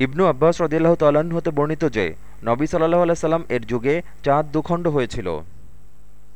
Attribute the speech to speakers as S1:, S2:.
S1: ইবনু আব্বাস রদিল্লাহ তাল্লাহ্ন হতে বর্ণিত যে, নবী সাল্লাহ আলাইসাল্লাম এর যুগে চাঁদ দুখণ্ড হয়েছিল।